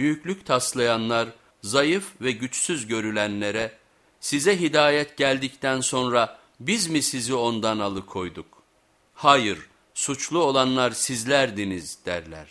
Büyüklük taslayanlar, zayıf ve güçsüz görülenlere, size hidayet geldikten sonra biz mi sizi ondan alıkoyduk? Hayır, suçlu olanlar sizlerdiniz derler.